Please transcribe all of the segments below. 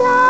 Stop!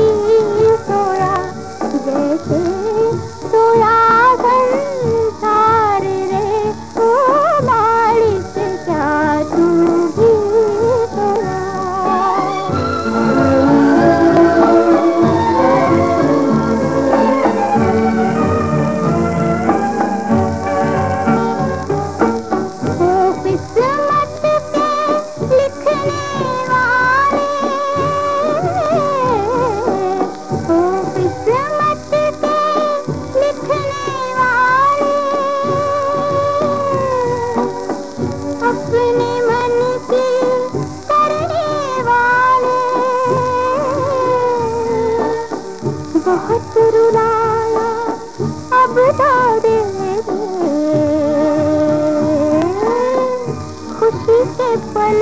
बहुत रुलाया अब दादे खुशी के पल